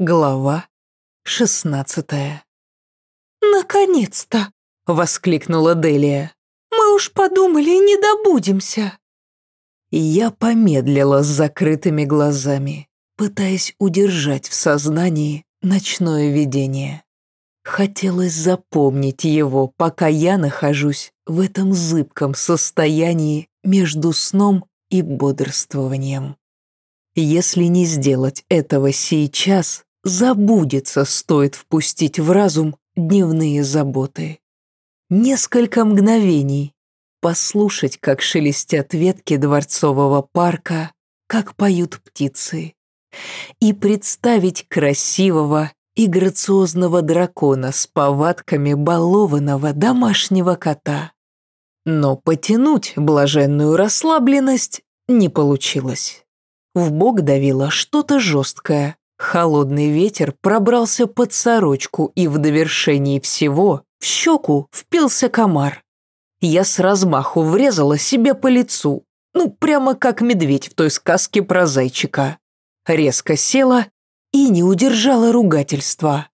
Глава шестнадцатая. «Наконец-то!» — воскликнула Делия. «Мы уж подумали, не добудемся!» Я помедлила с закрытыми глазами, пытаясь удержать в сознании ночное видение. Хотелось запомнить его, пока я нахожусь в этом зыбком состоянии между сном и бодрствованием. Если не сделать этого сейчас, забудется, стоит впустить в разум дневные заботы. Несколько мгновений послушать, как шелестят ветки дворцового парка, как поют птицы, и представить красивого и грациозного дракона с повадками балованного домашнего кота. Но потянуть блаженную расслабленность не получилось. В бок давило что-то жесткое. Холодный ветер пробрался под сорочку, и в довершении всего в щеку впился комар. Я с размаху врезала себе по лицу, ну, прямо как медведь в той сказке про зайчика. Резко села и не удержала ругательства.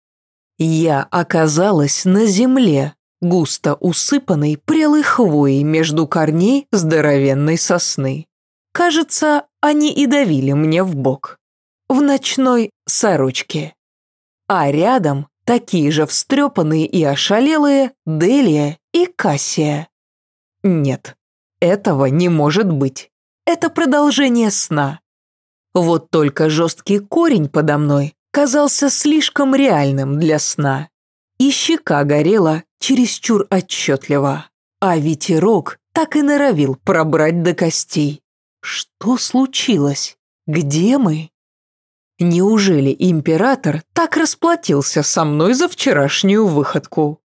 Я оказалась на земле, густо усыпанной прелой хвоей между корней здоровенной сосны. Кажется, они и давили мне в бок. В ночной сорочке. А рядом такие же встрепанные и ошалелые Делия и Кассия. Нет, этого не может быть. Это продолжение сна. Вот только жесткий корень подо мной казался слишком реальным для сна. И щека горела чересчур отчетливо, а ветерок так и норовил пробрать до костей. Что случилось? Где мы? Неужели император так расплатился со мной за вчерашнюю выходку?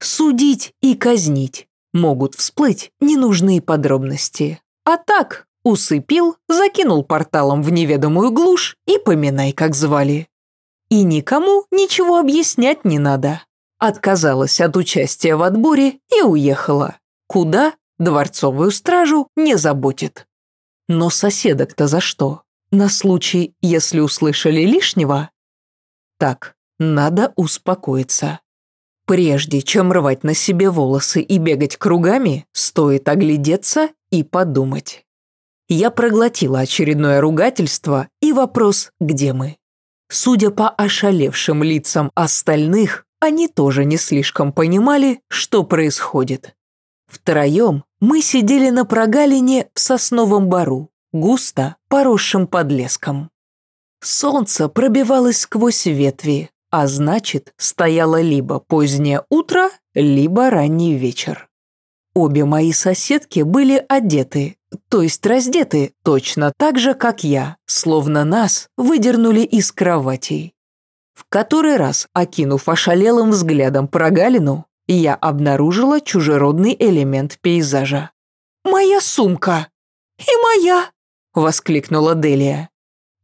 Судить и казнить. Могут всплыть ненужные подробности. А так, усыпил, закинул порталом в неведомую глушь и поминай, как звали. И никому ничего объяснять не надо. Отказалась от участия в отборе и уехала. Куда? Дворцовую стражу не заботит. Но соседок-то за что? На случай, если услышали лишнего? Так, надо успокоиться. Прежде чем рвать на себе волосы и бегать кругами, стоит оглядеться и подумать. Я проглотила очередное ругательство и вопрос «Где мы?». Судя по ошалевшим лицам остальных, они тоже не слишком понимали, что происходит. Втроем мы сидели на прогалине в сосновом бару, густо поросшим подлеском. Солнце пробивалось сквозь ветви, а значит, стояло либо позднее утро, либо ранний вечер. Обе мои соседки были одеты, то есть раздеты точно так же, как я, словно нас выдернули из кроватей. В который раз, окинув ошалелым взглядом прогалину, я обнаружила чужеродный элемент пейзажа. «Моя сумка! И моя!» – воскликнула Делия.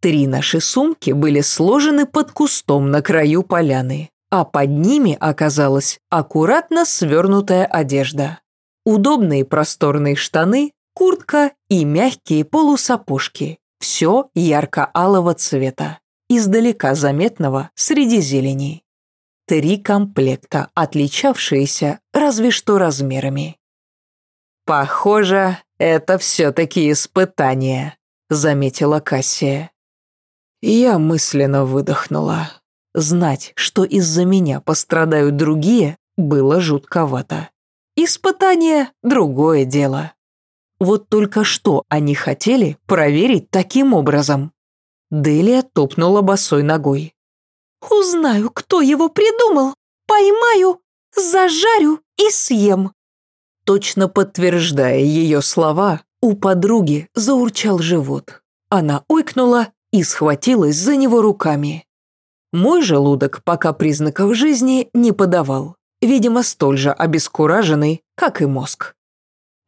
Три наши сумки были сложены под кустом на краю поляны, а под ними оказалась аккуратно свернутая одежда. Удобные просторные штаны, куртка и мягкие полусапожки. Все ярко-алого цвета, издалека заметного среди зелени. Три комплекта, отличавшиеся разве что размерами. «Похоже, это все-таки испытание», — заметила Кассия. Я мысленно выдохнула. Знать, что из-за меня пострадают другие, было жутковато. Испытание — другое дело. Вот только что они хотели проверить таким образом. Делия топнула босой ногой. Узнаю, кто его придумал, поймаю, зажарю и съем. Точно подтверждая ее слова, у подруги заурчал живот. Она ойкнула и схватилась за него руками. Мой желудок пока признаков жизни не подавал, видимо, столь же обескураженный, как и мозг.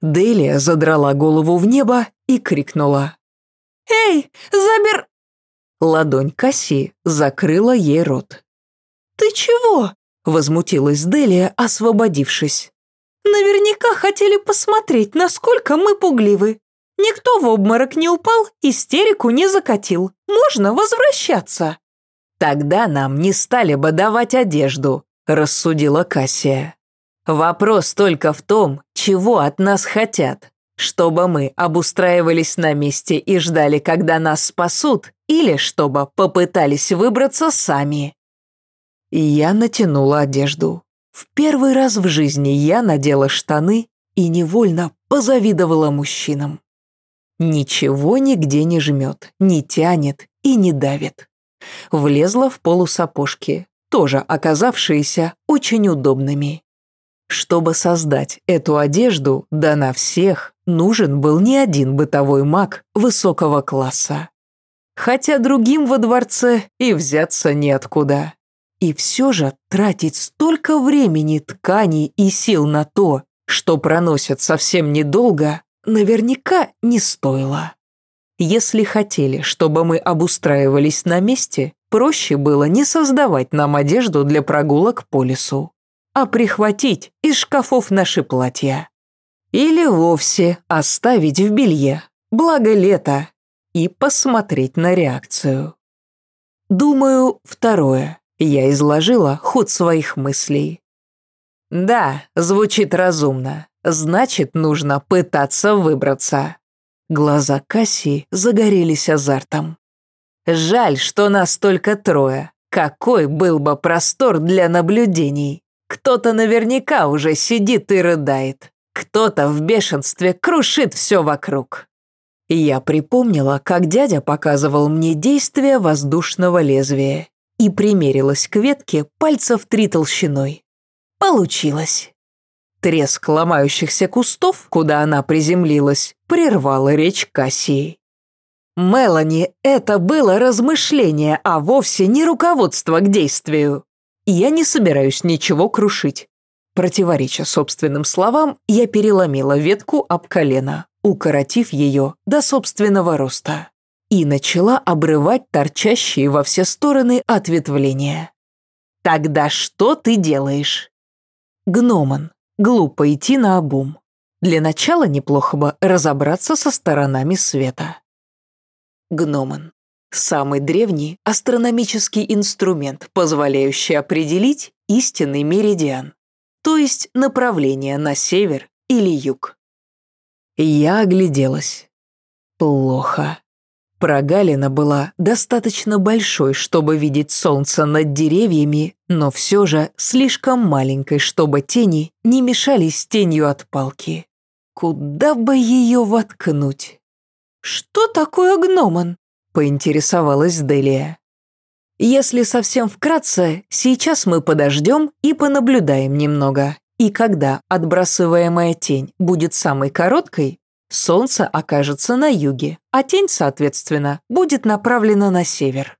Делия задрала голову в небо и крикнула. «Эй, забер...» Ладонь Касси закрыла ей рот. «Ты чего?» – возмутилась Делия, освободившись. «Наверняка хотели посмотреть, насколько мы пугливы. Никто в обморок не упал, истерику не закатил. Можно возвращаться». Тогда нам не стали бы давать одежду, рассудила Кассия. Вопрос только в том, чего от нас хотят. Чтобы мы обустраивались на месте и ждали, когда нас спасут, или чтобы попытались выбраться сами. Я натянула одежду. В первый раз в жизни я надела штаны и невольно позавидовала мужчинам. Ничего нигде не жмет, не тянет и не давит. Влезла в полусапожки, тоже оказавшиеся очень удобными. Чтобы создать эту одежду, да на всех, нужен был не один бытовой маг высокого класса. Хотя другим во дворце и взяться неоткуда. И все же тратить столько времени, тканей и сил на то, что проносят совсем недолго, наверняка не стоило. Если хотели, чтобы мы обустраивались на месте, проще было не создавать нам одежду для прогулок по лесу, а прихватить из шкафов наши платья. Или вовсе оставить в белье, благо лето, и посмотреть на реакцию. Думаю, второе. Я изложила ход своих мыслей. Да, звучит разумно. Значит, нужно пытаться выбраться. Глаза Касси загорелись азартом. Жаль, что нас только трое. Какой был бы простор для наблюдений. Кто-то наверняка уже сидит и рыдает. Кто-то в бешенстве крушит все вокруг. Я припомнила, как дядя показывал мне действие воздушного лезвия и примерилась к ветке пальцев три толщиной. Получилось. Треск ломающихся кустов, куда она приземлилась, прервала речь Кассии. «Мелани, это было размышление, а вовсе не руководство к действию. Я не собираюсь ничего крушить». Противореча собственным словам, я переломила ветку об колено, укоротив ее до собственного роста и начала обрывать торчащие во все стороны ответвления. «Тогда что ты делаешь?» «Гноман. Глупо идти на обум. Для начала неплохо бы разобраться со сторонами света». Гноман. Самый древний астрономический инструмент, позволяющий определить истинный меридиан, то есть направление на север или юг. Я огляделась. Плохо. Прогалина была достаточно большой, чтобы видеть солнце над деревьями, но все же слишком маленькой, чтобы тени не мешались тенью от палки. Куда бы ее воткнуть? «Что такое гномон?» – поинтересовалась Делия. «Если совсем вкратце, сейчас мы подождем и понаблюдаем немного, и когда отбрасываемая тень будет самой короткой, Солнце окажется на юге, а тень, соответственно, будет направлена на север.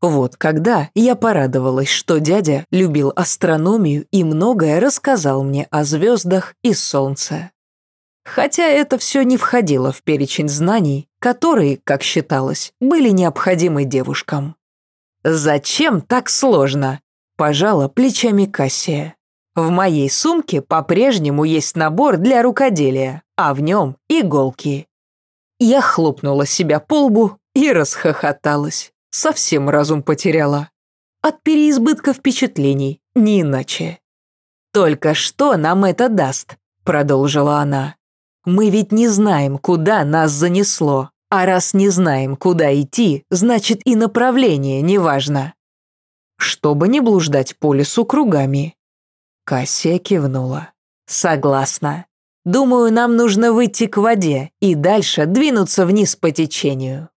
Вот когда я порадовалась, что дядя любил астрономию и многое рассказал мне о звездах и солнце. Хотя это все не входило в перечень знаний, которые, как считалось, были необходимы девушкам. «Зачем так сложно?» – пожала плечами Кассия. В моей сумке по-прежнему есть набор для рукоделия, а в нем иголки. Я хлопнула себя по лбу и расхохоталась. Совсем разум потеряла. От переизбытка впечатлений, не иначе. «Только что нам это даст?» – продолжила она. «Мы ведь не знаем, куда нас занесло, а раз не знаем, куда идти, значит и направление неважно. Чтобы не блуждать по лесу кругами, Кассия кивнула. «Согласна. Думаю, нам нужно выйти к воде и дальше двинуться вниз по течению».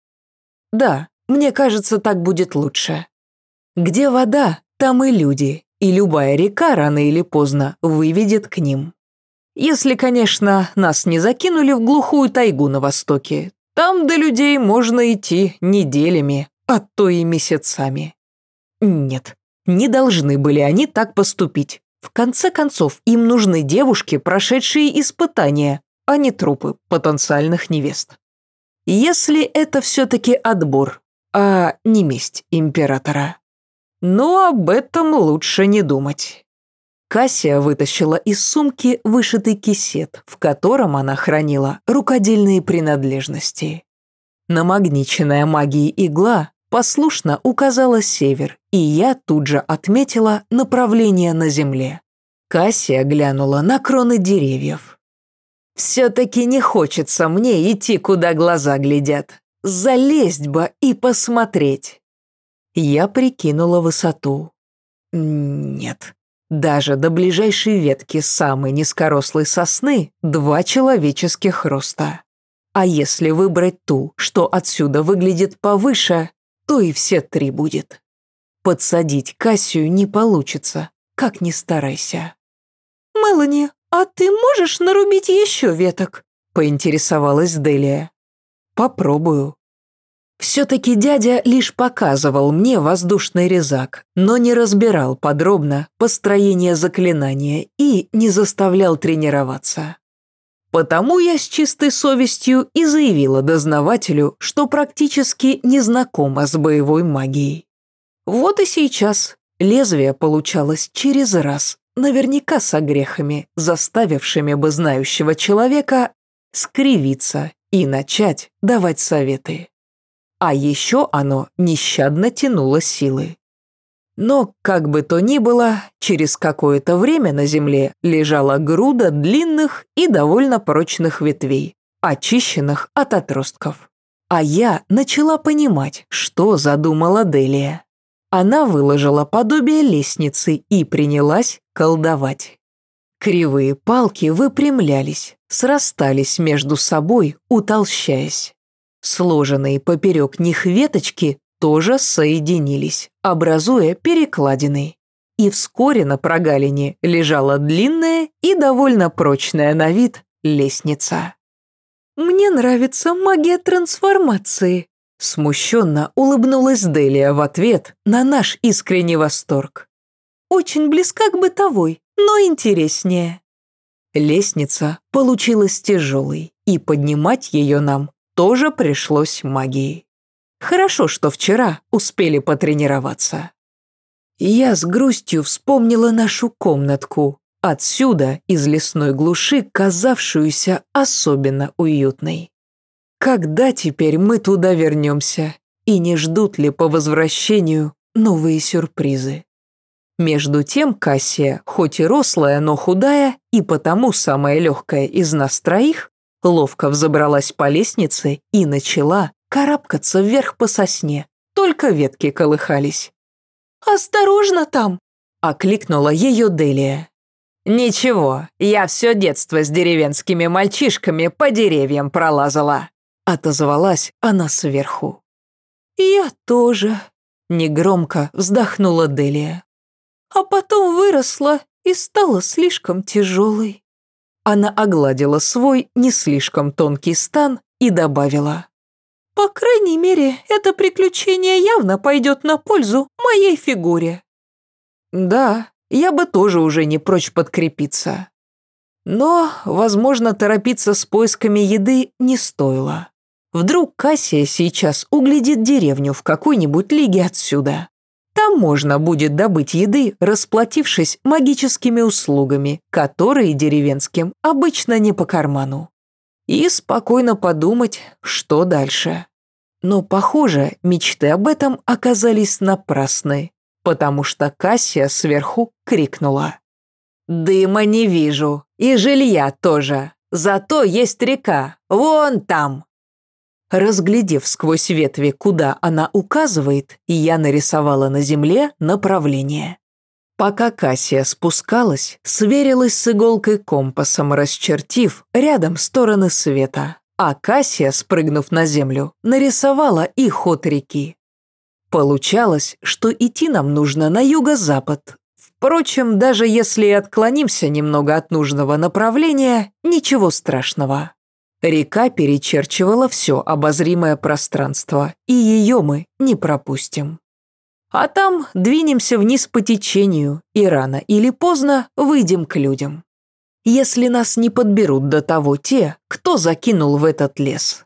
«Да, мне кажется, так будет лучше. Где вода, там и люди, и любая река рано или поздно выведет к ним. Если, конечно, нас не закинули в глухую тайгу на востоке, там до людей можно идти неделями, а то и месяцами. Нет, не должны были они так поступить. В конце концов, им нужны девушки, прошедшие испытания, а не трупы потенциальных невест. Если это все-таки отбор, а не месть императора. Но об этом лучше не думать. Кассия вытащила из сумки вышитый кисет, в котором она хранила рукодельные принадлежности. Намагниченная магией игла послушно указала север, и я тут же отметила направление на земле. Кассия глянула на кроны деревьев. «Все-таки не хочется мне идти, куда глаза глядят. Залезть бы и посмотреть». Я прикинула высоту. Нет, даже до ближайшей ветки самой низкорослой сосны два человеческих роста. А если выбрать ту, что отсюда выглядит повыше, то и все три будет. Подсадить Кассию не получится, как ни старайся. «Мелани, а ты можешь нарубить еще веток?» – поинтересовалась Делия. «Попробую». Все-таки дядя лишь показывал мне воздушный резак, но не разбирал подробно построение заклинания и не заставлял тренироваться. Потому я с чистой совестью и заявила дознавателю, что практически не знакома с боевой магией. Вот и сейчас лезвие получалось через раз, наверняка с огрехами, заставившими бы знающего человека скривиться и начать давать советы. А еще оно нещадно тянуло силы. Но, как бы то ни было, через какое-то время на земле лежала груда длинных и довольно прочных ветвей, очищенных от отростков. А я начала понимать, что задумала Делия. Она выложила подобие лестницы и принялась колдовать. Кривые палки выпрямлялись, срастались между собой, утолщаясь. Сложенные поперек них веточки тоже соединились, образуя перекладины. И вскоре на прогалине лежала длинная и довольно прочная на вид лестница. «Мне нравится магия трансформации», Смущенно улыбнулась Делия в ответ на наш искренний восторг. «Очень близка к бытовой, но интереснее». Лестница получилась тяжелой, и поднимать ее нам тоже пришлось магией. Хорошо, что вчера успели потренироваться. Я с грустью вспомнила нашу комнатку, отсюда, из лесной глуши, казавшуюся особенно уютной. Когда теперь мы туда вернемся? И не ждут ли по возвращению новые сюрпризы? Между тем Кассия, хоть и рослая, но худая, и потому самая легкая из нас троих, ловко взобралась по лестнице и начала карабкаться вверх по сосне. Только ветки колыхались. «Осторожно там!» – окликнула ее Делия. «Ничего, я все детство с деревенскими мальчишками по деревьям пролазала», Отозвалась она сверху. «Я тоже», — негромко вздохнула Делия. «А потом выросла и стала слишком тяжелой». Она огладила свой не слишком тонкий стан и добавила. «По крайней мере, это приключение явно пойдет на пользу моей фигуре». «Да, я бы тоже уже не прочь подкрепиться». Но, возможно, торопиться с поисками еды не стоило. Вдруг Кассия сейчас углядит деревню в какой-нибудь лиге отсюда. Там можно будет добыть еды, расплатившись магическими услугами, которые деревенским обычно не по карману. И спокойно подумать, что дальше. Но, похоже, мечты об этом оказались напрасны, потому что Кассия сверху крикнула. «Дыма не вижу, и жилья тоже, зато есть река, вон там!» Разглядев сквозь ветви, куда она указывает, я нарисовала на земле направление. Пока Кассия спускалась, сверилась с иголкой компасом, расчертив рядом стороны света, а Кассия, спрыгнув на землю, нарисовала и ход реки. Получалось, что идти нам нужно на юго-запад. Впрочем, даже если и отклонимся немного от нужного направления, ничего страшного. Река перечерчивала все обозримое пространство, и ее мы не пропустим. А там двинемся вниз по течению, и рано или поздно выйдем к людям. Если нас не подберут до того те, кто закинул в этот лес.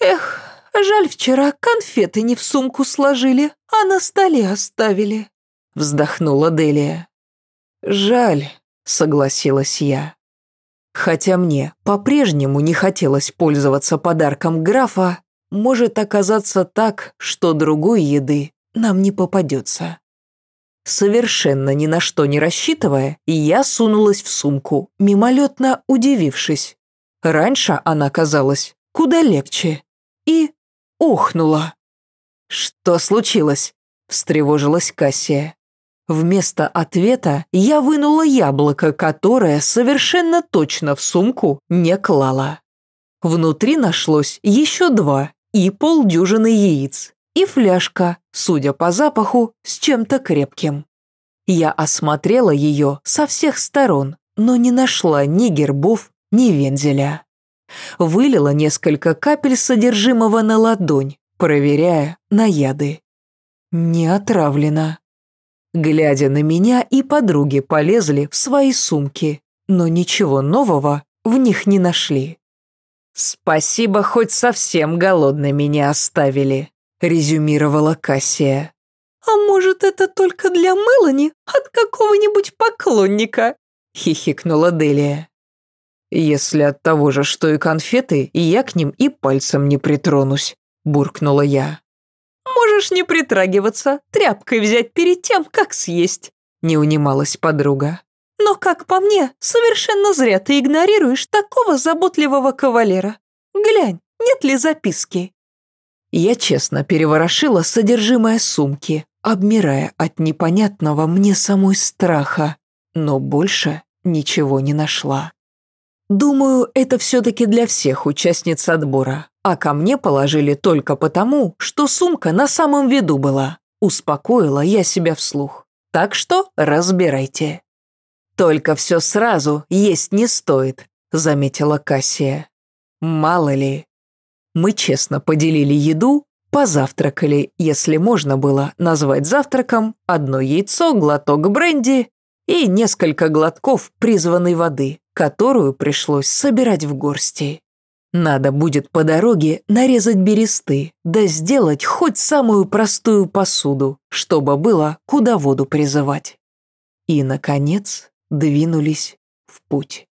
Эх, жаль, вчера конфеты не в сумку сложили, а на столе оставили. Вздохнула Делия. Жаль, согласилась я. Хотя мне по-прежнему не хотелось пользоваться подарком графа, может оказаться так, что другой еды нам не попадется. Совершенно ни на что не рассчитывая, я сунулась в сумку, мимолетно удивившись. Раньше она казалась куда легче. И охнула. «Что случилось?» – встревожилась Кассия. Вместо ответа я вынула яблоко, которое совершенно точно в сумку не клала. Внутри нашлось еще два и полдюжины яиц, и фляжка, судя по запаху, с чем-то крепким. Я осмотрела ее со всех сторон, но не нашла ни гербов, ни вензеля. Вылила несколько капель содержимого на ладонь, проверяя на яды. Не отравлено. Глядя на меня, и подруги полезли в свои сумки, но ничего нового в них не нашли. «Спасибо, хоть совсем голодными не оставили», — резюмировала Кассия. «А может, это только для Мелани от какого-нибудь поклонника?» — хихикнула Делия. «Если от того же, что и конфеты, я к ним и пальцем не притронусь», — буркнула я. Можешь не притрагиваться, тряпкой взять перед тем, как съесть», — не унималась подруга. «Но, как по мне, совершенно зря ты игнорируешь такого заботливого кавалера. Глянь, нет ли записки?» Я честно переворошила содержимое сумки, обмирая от непонятного мне самой страха, но больше ничего не нашла. Думаю, это все-таки для всех участниц отбора, а ко мне положили только потому, что сумка на самом виду была. Успокоила я себя вслух. Так что разбирайте. Только все сразу есть не стоит, заметила Кассия. Мало ли. Мы честно поделили еду, позавтракали, если можно было назвать завтраком, одно яйцо, глоток бренди и несколько глотков призванной воды, которую пришлось собирать в горсти. Надо будет по дороге нарезать бересты, да сделать хоть самую простую посуду, чтобы было куда воду призывать. И, наконец, двинулись в путь.